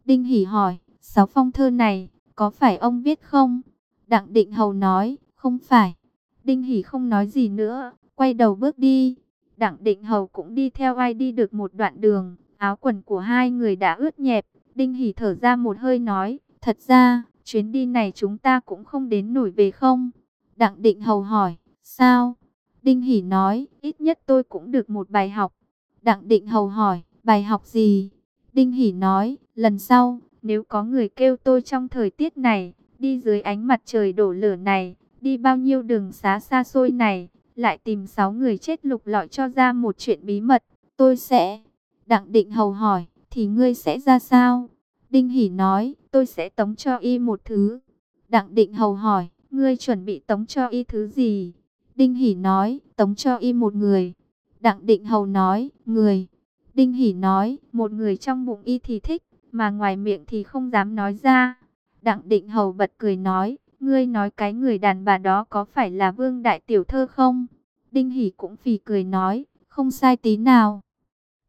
Đinh hỉ hỏi, sáu phong thơ này, có phải ông viết không? Đặng Định Hầu nói, không phải. Đinh hỉ không nói gì nữa, quay đầu bước đi. Đặng Định Hầu cũng đi theo ai đi được một đoạn đường, áo quần của hai người đã ướt nhẹp. Đinh Hỷ thở ra một hơi nói, thật ra, chuyến đi này chúng ta cũng không đến nổi về không? Đặng Định Hầu hỏi, sao? Đinh Hỷ nói, ít nhất tôi cũng được một bài học. Đặng Định Hầu hỏi, bài học gì? Đinh Hỷ nói, lần sau, nếu có người kêu tôi trong thời tiết này, đi dưới ánh mặt trời đổ lửa này, đi bao nhiêu đường xá xa xôi này, lại tìm sáu người chết lục lọi cho ra một chuyện bí mật, tôi sẽ... Đặng Định Hầu hỏi, thì ngươi sẽ ra sao? Đinh Hỷ nói, tôi sẽ tống cho y một thứ. Đặng Định Hầu hỏi, ngươi chuẩn bị tống cho y thứ gì? Đinh Hỷ nói, tống cho y một người. Đặng Định Hầu nói, người. Đinh Hỷ nói, một người trong bụng y thì thích, mà ngoài miệng thì không dám nói ra. Đặng Định Hầu bật cười nói, ngươi nói cái người đàn bà đó có phải là Vương Đại Tiểu Thơ không? Đinh Hỷ cũng phì cười nói, không sai tí nào.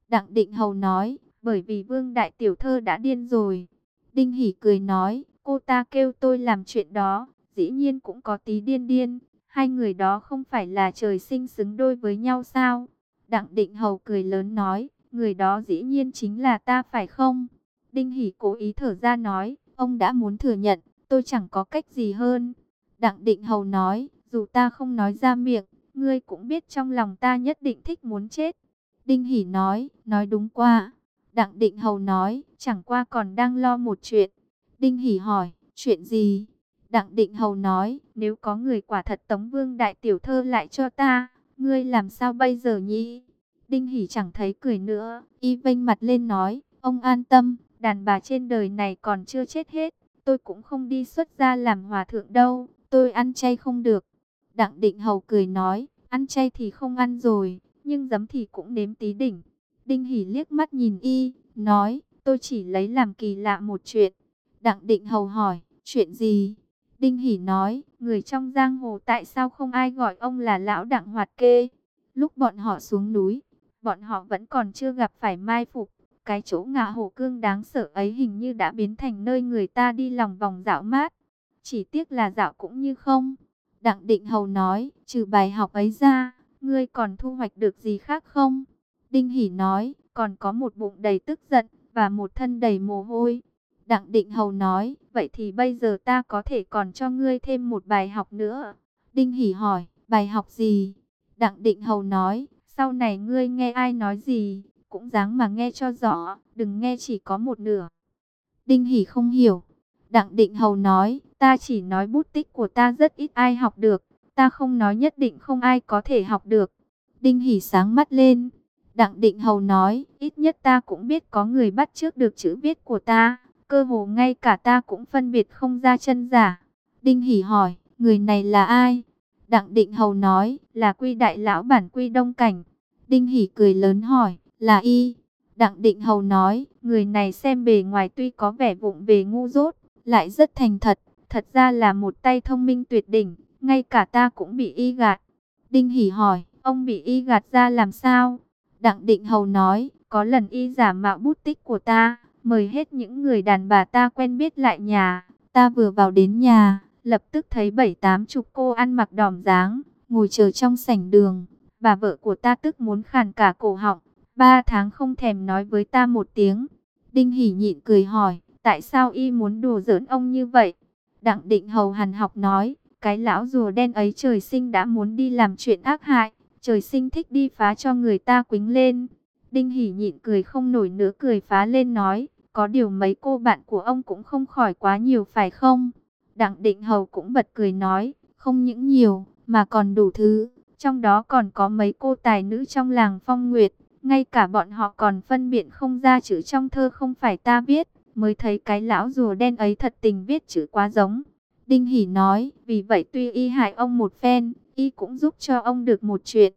Đặng Định Hầu nói, bởi vì Vương Đại Tiểu Thơ đã điên rồi. Đinh Hỷ cười nói, cô ta kêu tôi làm chuyện đó, dĩ nhiên cũng có tí điên điên. Hai người đó không phải là trời sinh xứng đôi với nhau sao? Đặng Định Hầu cười lớn nói, người đó dĩ nhiên chính là ta phải không? Đinh Hỷ cố ý thở ra nói, ông đã muốn thừa nhận, tôi chẳng có cách gì hơn. Đặng Định Hầu nói, Dù ta không nói ra miệng, ngươi cũng biết trong lòng ta nhất định thích muốn chết. Đinh Hỷ nói, nói đúng qua. Đặng Định Hầu nói, chẳng qua còn đang lo một chuyện. Đinh Hỷ hỏi, chuyện gì? Đặng Định Hầu nói, nếu có người quả thật Tống Vương Đại Tiểu Thơ lại cho ta, ngươi làm sao bây giờ nhỉ? Đinh Hỷ chẳng thấy cười nữa, y vênh mặt lên nói, ông an tâm, đàn bà trên đời này còn chưa chết hết, tôi cũng không đi xuất gia làm hòa thượng đâu, tôi ăn chay không được. Đặng Định Hầu cười nói, ăn chay thì không ăn rồi, nhưng giấm thì cũng nếm tí đỉnh. Đinh hỉ liếc mắt nhìn y, nói, tôi chỉ lấy làm kỳ lạ một chuyện. Đặng Định Hầu hỏi, chuyện gì? Đinh hỉ nói, người trong giang hồ tại sao không ai gọi ông là lão đặng hoạt kê? Lúc bọn họ xuống núi, bọn họ vẫn còn chưa gặp phải mai phục. Cái chỗ ngạ hồ cương đáng sợ ấy hình như đã biến thành nơi người ta đi lòng vòng dạo mát. Chỉ tiếc là dạo cũng như không. Đặng Định Hầu nói, trừ bài học ấy ra, ngươi còn thu hoạch được gì khác không? Đinh hỉ nói, còn có một bụng đầy tức giận, và một thân đầy mồ hôi. Đặng Định Hầu nói, vậy thì bây giờ ta có thể còn cho ngươi thêm một bài học nữa. Đinh hỉ hỏi, bài học gì? Đặng Định Hầu nói, sau này ngươi nghe ai nói gì, cũng dáng mà nghe cho rõ, đừng nghe chỉ có một nửa. Đinh Hỷ không hiểu. Đặng Định Hầu nói, ta chỉ nói bút tích của ta rất ít ai học được, ta không nói nhất định không ai có thể học được. Đinh Hỷ sáng mắt lên. Đặng Định Hầu nói, ít nhất ta cũng biết có người bắt trước được chữ viết của ta, cơ hồ ngay cả ta cũng phân biệt không ra chân giả. Đinh Hỷ hỏi, người này là ai? Đặng Định Hầu nói, là quy đại lão bản quy đông cảnh. Đinh Hỷ cười lớn hỏi, là y. Đặng Định Hầu nói, người này xem bề ngoài tuy có vẻ vụng về ngu dốt, lại rất thành thật, thật ra là một tay thông minh tuyệt đỉnh, ngay cả ta cũng bị y gạt. Đinh hỉ hỏi, ông bị y gạt ra làm sao? Đặng Định Hầu nói, có lần y giả mạo bút tích của ta, mời hết những người đàn bà ta quen biết lại nhà. Ta vừa vào đến nhà, lập tức thấy bảy tám chục cô ăn mặc đỏm dáng, ngồi chờ trong sảnh đường. Bà vợ của ta tức muốn khàn cả cổ họng, ba tháng không thèm nói với ta một tiếng. Đinh Hỷ nhịn cười hỏi, tại sao y muốn đùa giỡn ông như vậy? Đặng Định Hầu hằn học nói, cái lão rùa đen ấy trời sinh đã muốn đi làm chuyện ác hại, trời sinh thích đi phá cho người ta quính lên. Đinh Hỷ nhịn cười không nổi nữa cười phá lên nói, có điều mấy cô bạn của ông cũng không khỏi quá nhiều phải không? Đặng Định Hầu cũng bật cười nói, không những nhiều, mà còn đủ thứ. Trong đó còn có mấy cô tài nữ trong làng phong nguyệt. Ngay cả bọn họ còn phân biện không ra chữ trong thơ không phải ta viết. Mới thấy cái lão rùa đen ấy thật tình viết chữ quá giống. Đinh Hỷ nói, vì vậy tuy y hại ông một phen, y cũng giúp cho ông được một chuyện.